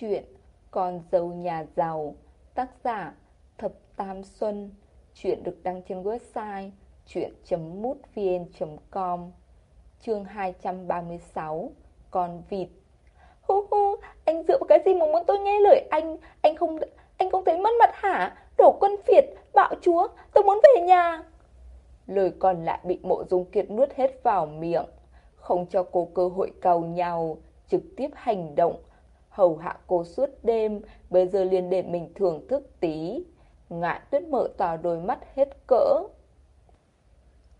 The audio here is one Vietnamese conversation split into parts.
Chuyện Con dâu nhà giàu Tác giả Thập Tam Xuân. Chuyện được đăng trên website chuyện.mútvn.com Chương 236 Con vịt. Hu hu, anh dựa vào cái gì mà muốn tôi nghe lời anh? Anh không anh không thấy mất mặt hả? Đổ quân phiệt bạo chúa Tôi muốn về nhà. Lời còn lại bị mộ dung kiệt nuốt hết vào miệng Không cho cô cơ hội cầu nhau Trực tiếp hành động hầu hạ cô suốt đêm, bây giờ liền để mình thưởng thức tí. Ngại tuyết mở to đôi mắt hết cỡ.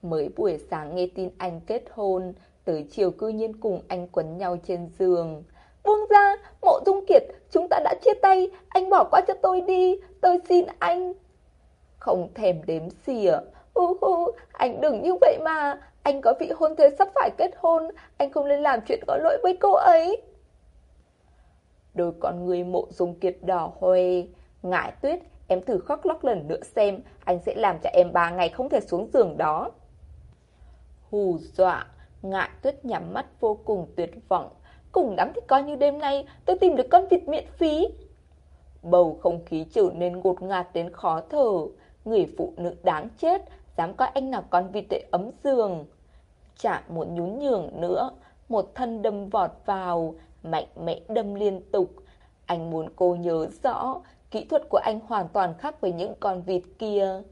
Mới buổi sáng nghe tin anh kết hôn, tới chiều cư nhiên cùng anh quấn nhau trên giường. Buông ra, mộ dung kiệt, chúng ta đã chia tay, anh bỏ qua cho tôi đi, tôi xin anh. Không thèm đếm xỉa, hu hu, anh đừng như vậy mà, anh có vị hôn thế sắp phải kết hôn, anh không nên làm chuyện có lỗi với cô ấy. Đôi con người mộ dung kiệt đỏ hoe. Ngại tuyết, em thử khóc lóc lần nữa xem, anh sẽ làm cho em ba ngày không thể xuống giường đó. Hù dọa, ngại tuyết nhắm mắt vô cùng tuyệt vọng. Cùng lắm thì coi như đêm nay tôi tìm được con vịt miễn phí. Bầu không khí trở nên ngột ngạt đến khó thở. Người phụ nữ đáng chết, dám coi anh là con vịt để ấm giường. Chả muốn nhún nhường nữa, một thân đâm vọt vào, mạnh mẽ đâm liên tục. Anh muốn cô nhớ rõ, kỹ thuật của anh hoàn toàn khác với những con vịt kia.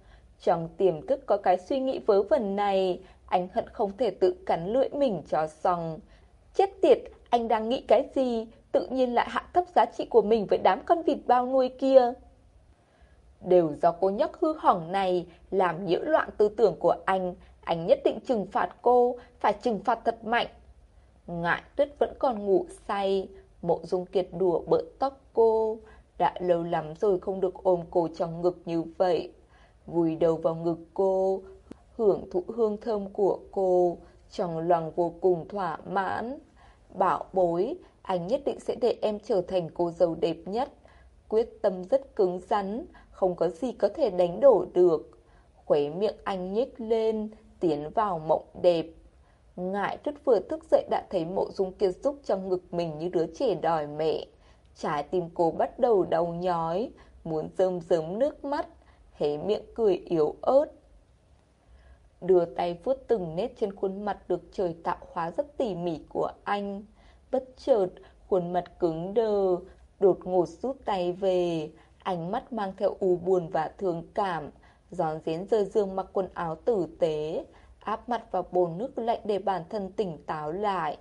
Trong tiềm thức có cái suy nghĩ vớ vẩn này, anh hận không thể tự cắn lưỡi mình cho xong. Chết tiệt, anh đang nghĩ cái gì, tự nhiên lại hạ thấp giá trị của mình với đám con vịt bao nuôi kia. Đều do cô nhóc hư hỏng này làm nhiễu loạn tư tưởng của anh, anh nhất định trừng phạt cô, phải trừng phạt thật mạnh. Ngại tuyết vẫn còn ngủ say, Mộ dung kiệt đùa bỡn tóc cô. Đã lâu lắm rồi không được ôm cô trong ngực như vậy. Vùi đầu vào ngực cô, Hưởng thụ hương thơm của cô. Trong lòng vô cùng thỏa mãn. Bảo bối, Anh nhất định sẽ để em trở thành cô dâu đẹp nhất. Quyết tâm rất cứng rắn, Không có gì có thể đánh đổ được. Khuấy miệng anh nhếch lên, Tiến vào mộng đẹp. Ngại rất vừa thức dậy đã thấy mộ dung kiệt xúc trong ngực mình như đứa trẻ đòi mẹ. Trái tim cô bắt đầu đau nhói, muốn rơm rớm nước mắt, hé miệng cười yếu ớt. Đưa tay vuốt từng nét trên khuôn mặt được trời tạo hóa rất tỉ mỉ của anh. Bất chợt, khuôn mặt cứng đờ, đột ngột rút tay về, ánh mắt mang theo u buồn và thương cảm, giòn rén rơi dương mặc quần áo tử tế, áp mặt vào bồn nước lạnh để bản thân tỉnh táo lại.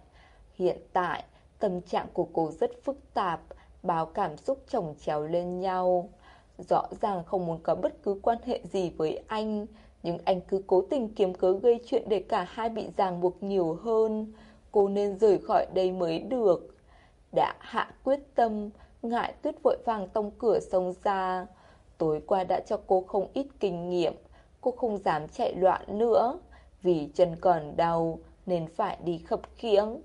Hiện tại, tâm trạng của cô rất phức tạp, báo cảm xúc chồng chéo lên nhau. Rõ ràng không muốn có bất cứ quan hệ gì với anh, nhưng anh cứ cố tình kiếm cớ gây chuyện để cả hai bị ràng buộc nhiều hơn. Cô nên rời khỏi đây mới được. Đã hạ quyết tâm, ngại tuyết vội vàng tông cửa sông ra. Tối qua đã cho cô không ít kinh nghiệm, cô không dám chạy loạn nữa vì chân còn đau nên phải đi khập khiễng.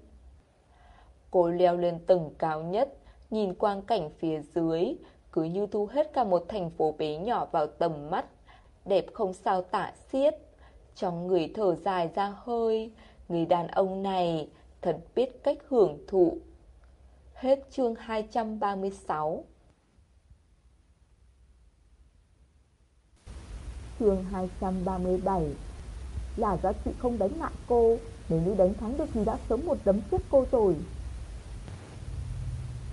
Cô leo lên tầng cao nhất, nhìn quang cảnh phía dưới, cứ như thu hết cả một thành phố bé nhỏ vào tầm mắt, đẹp không sao tả xiết. Trong người thở dài ra hơi, người đàn ông này thật biết cách hưởng thụ. Hết chương 236 Chương 237 là do chị không đánh lại cô, Nếu như đánh thắng được thì đã sớm một đấm chết cô rồi.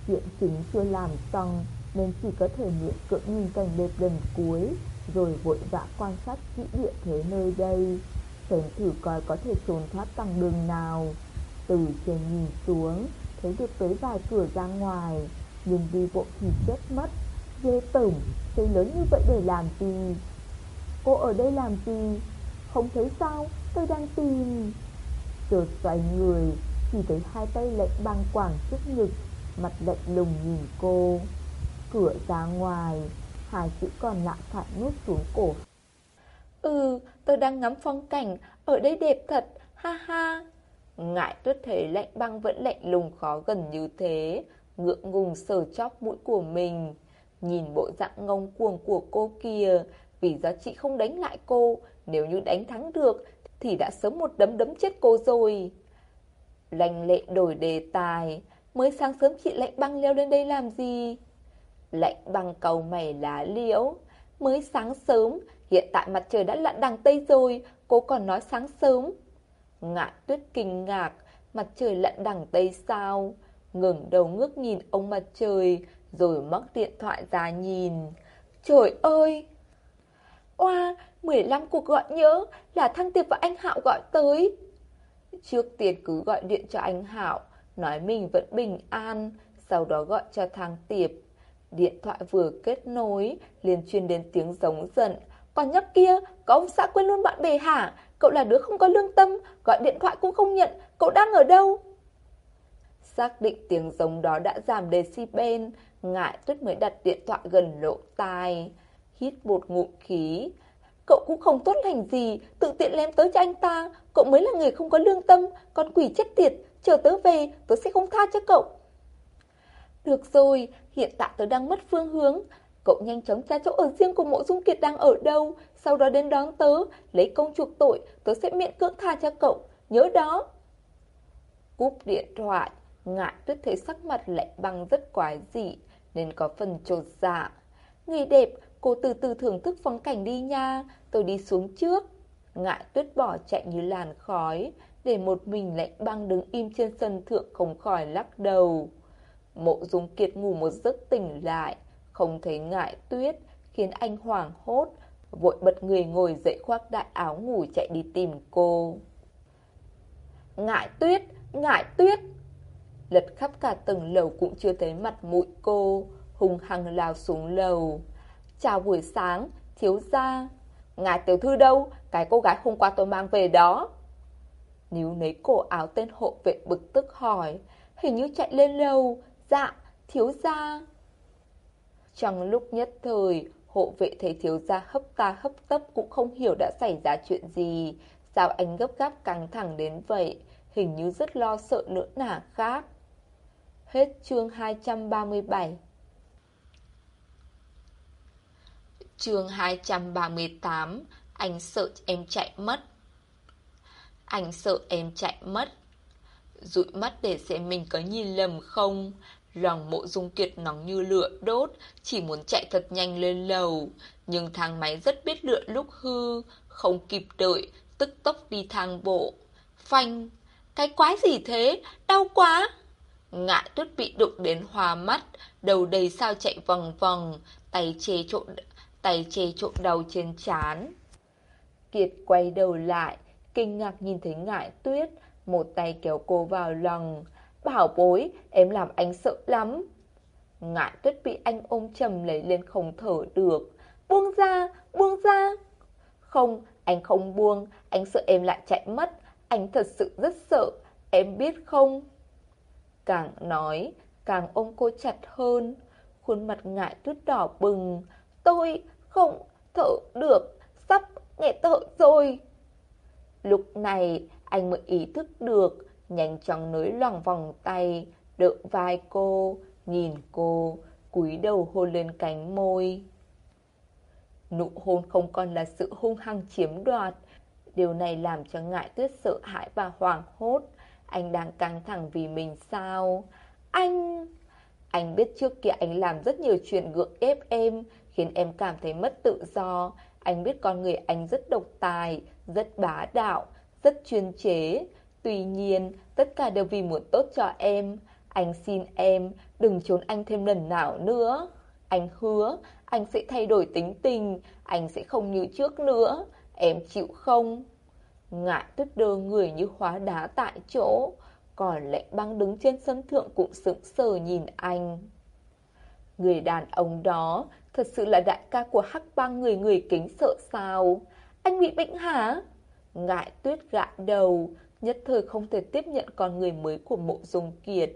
Chuyện chính chưa làm xong Nên chỉ có thể miệng cưỡng nhìn cảnh đẹp lần cuối, Rồi vội vã quan sát kỹ địa thế nơi đây, Xem thử coi có thể trốn thoát bằng đường nào. Từ trên nhìn xuống, Thấy được tới vài cửa ra ngoài, Nhưng đi bộ thì chết mất. Ghê tởm Xây lớn như vậy để làm gì? Cô ở đây làm gì? Không thấy sao, Tôi đang tìm. Rồi xoay người Chỉ thấy hai tay lạnh băng quảng trước ngực, Mặt lạnh lùng nhìn cô. Cửa ra ngoài, Hai chữ còn lạ thoại nuốt xuống cổ. Ừ tôi đang ngắm phong cảnh, Ở đây đẹp thật, Ha ha. Ngại tuyết thấy lạnh băng vẫn lạnh lùng khó gần như thế, Ngượng ngùng sờ chóp mũi của mình. Nhìn bộ dạng ngông cuồng của cô kia Vì giá trị không đánh lại cô nếu như đánh thắng được Thì đã sớm một đấm đấm chết cô rồi Lành lệ đổi đề tài mới sáng sớm chị lạnh băng leo lên đây làm gì? Lạnh băng cầu mày lá liễu. Mới sáng sớm, hiện tại mặt trời đã lặn đằng Tây rồi, cô còn nói sáng sớm. Ngạn tuyết kinh ngạc, mặt trời lặn đằng Tây sao? Ngừng đầu ngước nhìn ông mặt trời, rồi móc điện thoại ra nhìn. Trời ơi! Oa, 15 cuộc gọi nhớ là Thăng Tiệp và anh Hạo gọi tới. Trước tiên cứ gọi điện cho anh Hạo, nói mình vẫn bình an, sau đó gọi cho Thăng Tiệp. Điện thoại vừa kết nối, liền truyền đến tiếng giống giận. Còn nhóc kia, có ông xã quên luôn bạn bè hả? Cậu là đứa không có lương tâm, gọi điện thoại cũng không nhận, cậu đang ở đâu? Xác định tiếng giống đó đã giảm decibel, ngại tuyết mới đặt điện thoại gần lỗ tai. Hít một ngụm khí. Cậu cũng không tốt lành gì, tự tiện lém tới cho anh ta. Cậu mới là người không có lương tâm, con quỷ chết tiệt. Chờ tớ về, tớ sẽ không tha cho cậu. Được rồi, hiện tại tớ đang mất phương hướng. Cậu nhanh chóng tra chỗ ở riêng của mộ dung kiệt đang ở đâu, sau đó đến đón tớ, lấy công chuộc tội, tớ sẽ miễn cưỡng tha cho cậu. Nhớ đó. Cúp điện thoại, ngại tuyết thấy sắc mặt lạnh băng rất quái dị, nên có phần trột dạ. Người đẹp, cô từ từ thưởng thức phong cảnh đi nha, tôi đi xuống trước. Ngại tuyết bỏ chạy như làn khói, để một mình lạnh băng đứng im trên sân thượng không khỏi lắc đầu. Mộ dung kiệt ngủ một giấc tỉnh lại, không thấy ngại tuyết, khiến anh hoảng hốt, vội bật người ngồi dậy khoác đại áo ngủ chạy đi tìm cô. Ngại tuyết, ngại tuyết! Lật khắp cả tầng lầu cũng chưa thấy mặt mũi cô, hùng hăng lao xuống lầu. Chào buổi sáng, thiếu gia. Ngài tiểu thư đâu? Cái cô gái hôm qua tôi mang về đó. Níu lấy cổ áo tên hộ vệ bực tức hỏi. Hình như chạy lên lầu. Dạ, thiếu gia. Trong lúc nhất thời, hộ vệ thấy thiếu gia hấp ta hấp tấp cũng không hiểu đã xảy ra chuyện gì. Sao anh gấp gáp căng thẳng đến vậy? Hình như rất lo sợ nữa nả khác. Hết chương 237 chương 238 Anh sợ em chạy mất. Anh sợ em chạy mất. Rụi mắt để xem mình có nhìn lầm không. Lòng mộ dung kiệt nóng như lửa đốt, Chỉ muốn chạy thật nhanh lên lầu. Nhưng thang máy rất biết lựa lúc hư, Không kịp đợi, Tức tốc đi thang bộ. Phanh, Cái quái gì thế? Đau quá. Ngại tuyết bị đụng đến hòa mắt, Đầu đầy sao chạy vòng vòng, Tay chê chỗ tay chê trộm đầu trên chán. Kiệt quay đầu lại, kinh ngạc nhìn thấy ngại tuyết, một tay kéo cô vào lòng. Bảo bối, em làm anh sợ lắm. Ngại tuyết bị anh ôm chầm lấy lên không thở được. Buông ra, buông ra. Không, anh không buông, anh sợ em lại chạy mất. Anh thật sự rất sợ, em biết không? Càng nói, càng ôm cô chặt hơn. Khuôn mặt ngại tuyết đỏ bừng. Tôi không thở được, sắp nghẹt thở rồi. Lúc này anh mới ý thức được, nhanh chóng nới lòng vòng tay, đỡ vai cô, nhìn cô, cúi đầu hôn lên cánh môi. Nụ hôn không còn là sự hung hăng chiếm đoạt. Điều này làm cho ngại tuyết sợ hãi và hoảng hốt. Anh đang căng thẳng vì mình sao? Anh... Anh biết trước kia anh làm rất nhiều chuyện gượng ép em, khiến em cảm thấy mất tự do. Anh biết con người anh rất độc tài, rất bá đạo, rất chuyên chế. Tuy nhiên, tất cả đều vì muốn tốt cho em. Anh xin em, đừng trốn anh thêm lần nào nữa. Anh hứa, anh sẽ thay đổi tính tình, anh sẽ không như trước nữa. Em chịu không? Ngại tuyết đơ người như hóa đá tại chỗ. Còn lệnh băng đứng trên sân thượng cũng sững sờ nhìn anh. Người đàn ông đó thật sự là đại ca của hắc bang người người kính sợ sao? Anh bị bệnh hả? Ngại tuyết gạ đầu, nhất thời không thể tiếp nhận con người mới của mộ dung kiệt.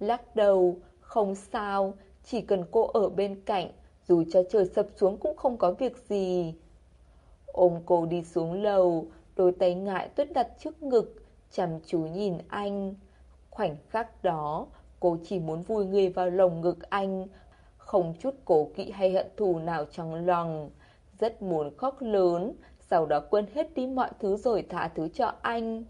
Lắc đầu, không sao, chỉ cần cô ở bên cạnh, dù cho trời sập xuống cũng không có việc gì. Ôm cô đi xuống lầu, đôi tay ngại tuyết đặt trước ngực, chăm chú nhìn anh. Khoảnh khắc đó, cô chỉ muốn vui người vào lồng ngực anh, không chút cố kỵ hay hận thù nào trong lòng. Rất muốn khóc lớn, sau đó quên hết đi mọi thứ rồi thả thứ cho anh.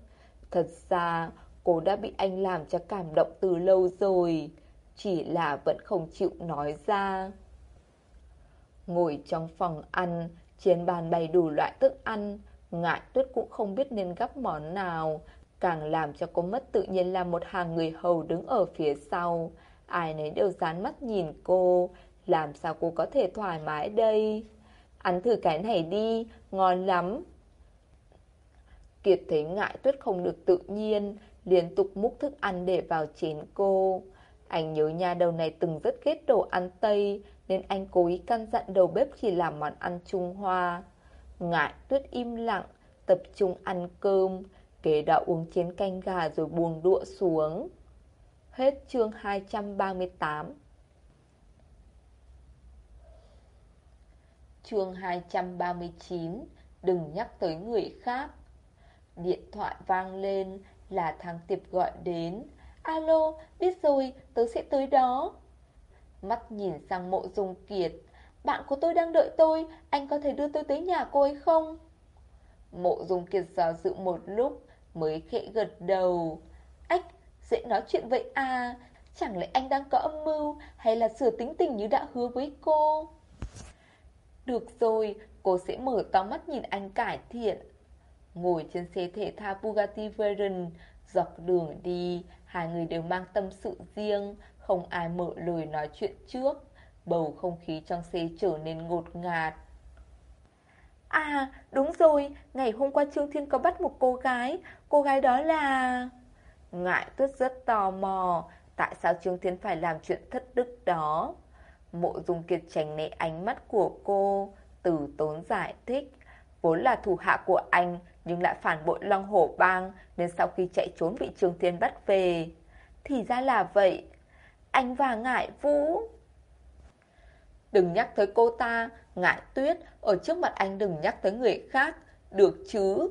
Thật ra, Cô đã bị anh làm cho cảm động từ lâu rồi, chỉ là vẫn không chịu nói ra. Ngồi trong phòng ăn, trên bàn bày đủ loại thức ăn, ngại tuyết cũng không biết nên gắp món nào, càng làm cho cô mất tự nhiên là một hàng người hầu đứng ở phía sau. Ai nấy đều dán mắt nhìn cô, làm sao cô có thể thoải mái đây? Ăn thử cái này đi, ngon lắm. Kiệt thấy ngại tuyết không được tự nhiên, liên tục múc thức ăn để vào chén cô. Anh nhớ nhà đầu này từng rất ghét đồ ăn Tây, nên anh cố ý căn dặn đầu bếp chỉ làm món ăn Trung Hoa. Ngại tuyết im lặng, tập trung ăn cơm, kế đạo uống chén canh gà rồi buông đũa xuống. Hết chương 238 Chương 239 Đừng nhắc tới người khác. Điện thoại vang lên là thằng Tiệp gọi đến. Alo, biết rồi, tớ sẽ tới đó. Mắt nhìn sang mộ dung kiệt. Bạn của tôi đang đợi tôi Anh có thể đưa tôi tới nhà cô ấy không? Mộ dung kiệt do dự một lúc Mới khẽ gật đầu dễ nói chuyện vậy à Chẳng lẽ anh đang có âm mưu Hay là sửa tính tình như đã hứa với cô? Được rồi, cô sẽ mở to mắt nhìn anh cải thiện. Ngồi trên xe thể thao Bugatti Veyron Dọc đường đi Hai người đều mang tâm sự riêng. Không ai mở lời nói chuyện trước. Bầu không khí trong xe trở nên ngột ngạt. À đúng rồi. Ngày hôm qua Trương Thiên có bắt một cô gái. Cô gái đó là... Ngại tuyết rất tò mò, Tại sao Trương Thiên phải làm chuyện thất đức đó? Mộ dung kiệt tránh né ánh mắt của cô, Từ tốn giải thích, Vốn là thủ hạ của anh, Nhưng lại phản bội Long Hổ Bang, Nên sau khi chạy trốn bị Trương Thiên bắt về. Thì ra là vậy. Anh và Ngại Vũ. Đừng nhắc tới cô ta, Ngại tuyết, Ở trước mặt anh đừng nhắc tới người khác, Được chứ?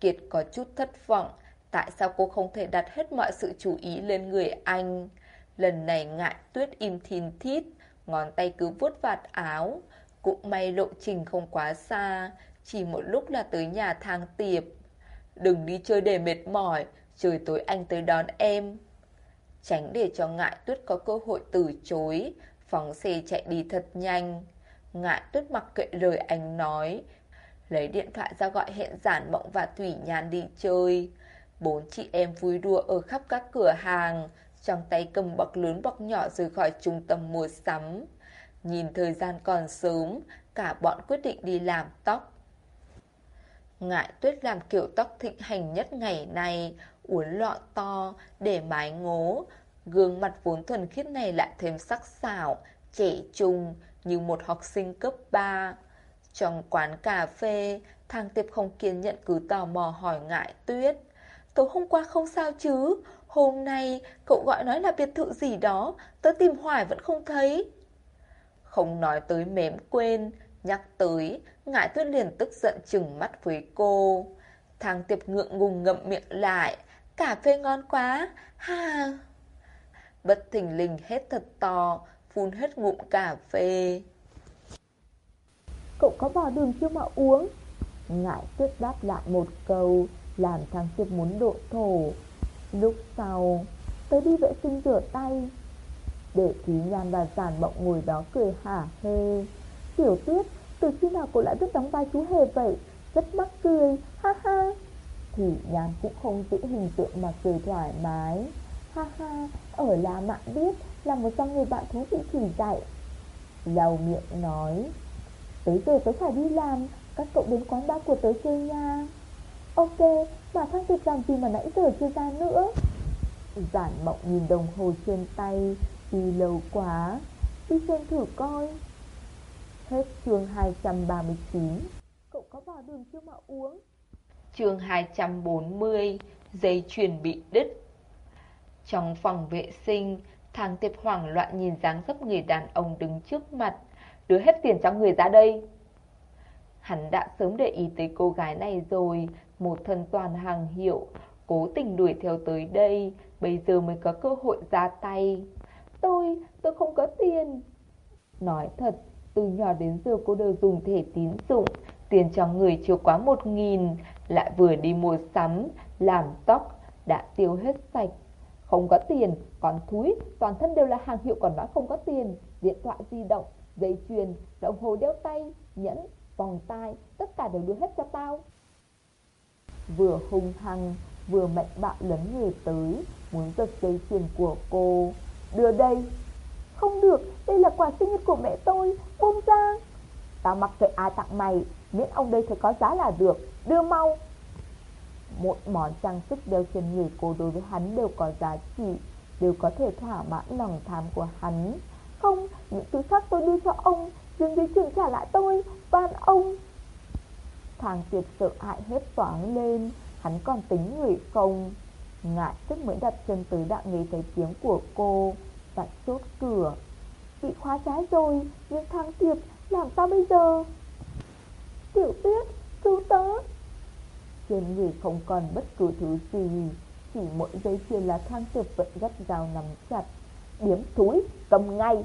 Kiệt có chút thất vọng Tại sao cô không thể đặt hết mọi sự chú ý lên người anh? Lần này ngại tuyết im thìn thít, Ngón tay cứ vuốt vạt áo. Cũng may lộ trình không quá xa, Chỉ một lúc là tới nhà thang tiệp. Đừng đi chơi để mệt mỏi, Trời tối anh tới đón em. Tránh để cho ngại tuyết có cơ hội từ chối, Phóng xe chạy đi thật nhanh. Ngại tuyết mặc kệ lời anh nói, Lấy điện thoại ra gọi hẹn giản mộng và Thủy Nhàn đi chơi. Bốn chị em vui đùa ở khắp các cửa hàng, Trong tay cầm bọc lớn bọc nhỏ rời khỏi trung tâm mua sắm. Nhìn thời gian còn sớm, Cả bọn quyết định đi làm tóc. Ngại tuyết làm kiểu tóc thịnh hành nhất ngày nay Uốn lọ to, Để mái ngố. Gương mặt vốn thuần khiết này lại thêm sắc sảo, Trẻ trung, Như một học sinh cấp 3 Trong quán cà phê Thằng Tiệp không kiên nhận cứ tò mò hỏi ngại tuyết. Tối hôm qua không sao chứ? Hôm nay cậu gọi nói là biệt thự gì đó, Tớ tìm hoài vẫn không thấy. Không nói tới mém quên, Nhắc tới, Ngại tuyết liền tức giận chừng mắt với cô. Thằng tiệp ngượng ngùng ngậm miệng lại, Cà phê ngon quá, Ha Bất thình lình hết thật to, Phun hết ngụm cà phê. Cậu có bỏ đường chưa mà uống? Ngại tuyết đáp lại một câu làm thằng Diệp muốn độ thổ. Lúc sau, tới đi vệ sinh rửa tay. Để Thúy Nhan và Giản Mộng ngồi đó cười hả hê. Tiểu tuyết, từ khi nào cô lại biết đóng vai chú hề vậy? Rất mắc cười, ha ha. Thủy Nhan cũng không giữ hình tượng mà cười thoải mái. Ha ha, ở là mạng biết là một trong người bạn thú vị chỉ dạy. giàu miệng nói, tới giờ tớ phải đi làm, các cậu đến quán bar của tớ chơi nha. Ok, mà thang việc làm gì mà nãy giờ chưa ra nữa? Giản mộng nhìn đồng hồ trên tay Đi lâu quá. Đi xem thử coi. Hết chương 239 Cậu có vào đường chưa mà uống? Chương 240 Dây chuyền bị đứt. Trong phòng vệ sinh Thằng tiệp hoảng loạn nhìn dáng dấp người đàn ông đứng trước mặt. Đưa hết tiền cho người ra đây. Hắn đã sớm để ý tới cô gái này rồi một thân toàn hàng hiệu, cố tình đuổi theo tới đây, bây giờ mới có cơ hội ra tay. Tôi, tôi không có tiền. Nói thật, từ nhỏ đến giờ cô đều dùng thẻ tín dụng, tiền trong người chưa quá một nghìn, lại vừa đi mua sắm, làm tóc, đã tiêu hết sạch. Không có tiền, còn thúi, toàn thân đều là hàng hiệu còn nói không có tiền. Điện thoại di động, dây chuyền, đồng hồ đeo tay, nhẫn, vòng tai, tất cả đều đưa hết cho tao. Vừa hung hăng, vừa mạnh bạo lấn người tới, muốn giật dây chuyền của cô. Đưa đây. Không được, đây là quà sinh nhật của mẹ tôi, buông ra. Tao mặc kệ ai tặng mày, miễn ông đây thấy có giá là được, đưa mau. một món trang sức đeo trên người cô đối với hắn đều có giá trị, đều có thể thỏa mãn lòng tham của hắn. Không, những thứ khác tôi đưa cho ông, dừng dưới Trường trả lại tôi, van ông. Thằng Kiệt sợ hãi hết toáng lên, hắn còn tính người không. Ngại sức mới đặt chân tới đã nghe thấy tiếng của cô, và chốt cửa. Bị khóa trái rồi, nhưng thằng Tiệp làm sao bây giờ? Tiểu tuyết, cứu tớ. Trên người không còn bất cứ thứ gì, chỉ mỗi giây chuyền là thang Tiệp vẫn gắt dao nắm chặt. Điếm thúi, cầm ngay.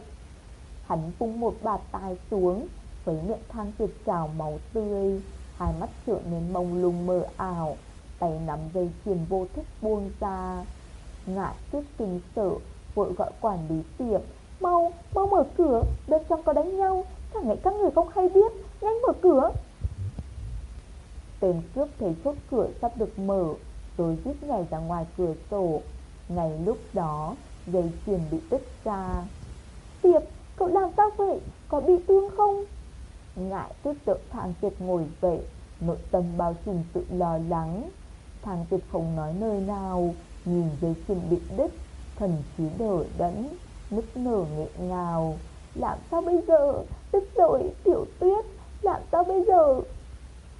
Hắn vung một bạt tai xuống, với miệng thang Tiệp trào máu tươi, hai mắt trở nên mông lung mờ ảo, tay nắm dây chuyền vô thức buông ra. ngã trước kinh sợ, vội gọi quản lý tiệm, mau, mau mở cửa, bên trong có đánh nhau, chẳng lẽ các người không hay biết, nhanh mở cửa. Tên cướp thấy chốt cửa sắp được mở, rồi rít nhảy ra ngoài cửa sổ. Ngay lúc đó, dây chuyền bị đứt ra. Tiệp, cậu làm sao vậy? Có bị thương không? Ngại tuyết sợ thằng tiệp ngồi dậy, nội tâm bao trùm sự lo lắng. thằng tiệp không nói nơi nào, nhìn dây chuyền bị đứt, thần trí đờ đẫn, nức nở nghẹn ngào. Làm sao bây giờ? Tức rồi, tiểu tuyết, làm sao bây giờ?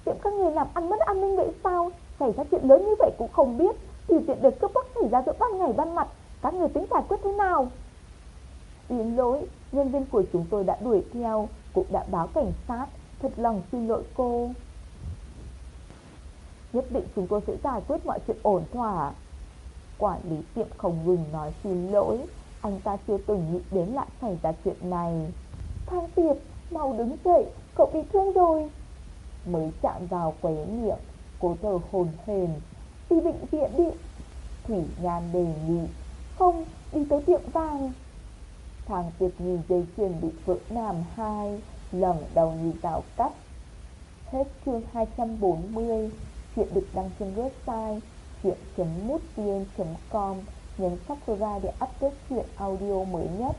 Tiệm các người làm ăn mất an ninh vậy sao? Xảy ra chuyện lớn như vậy cũng không biết Thì chuyện được cướp bóc xảy ra giữa ban ngày ban mặt Các người tính giải quyết thế nào? Xin lỗi, nhân viên của chúng tôi đã đuổi theo cũng đã báo cảnh sát Thật lòng xin lỗi cô. Nhất định chúng tôi sẽ giải quyết mọi chuyện ổn thỏa. Quản lý tiệm không ngừng nói xin lỗi Anh ta chưa từng nghĩ đến lại xảy ra chuyện này. Thang Tiệp, mau đứng dậy Cậu bị thương rồi. Mới chạm vào quấy miệng Cô thở hồn hền Đi bệnh viện đi. Thủy Nhan đề nghị Không, đi tới tiệm vàng. Hoàng Tiệp nhìn dây chuyền bị vỡ làm hai Lần đầu như rào cắt. Hết chương 240 Chuyện được đăng trên website chuyện.mútvn.com Nhấn subscribe để update chuyện audio mới nhất.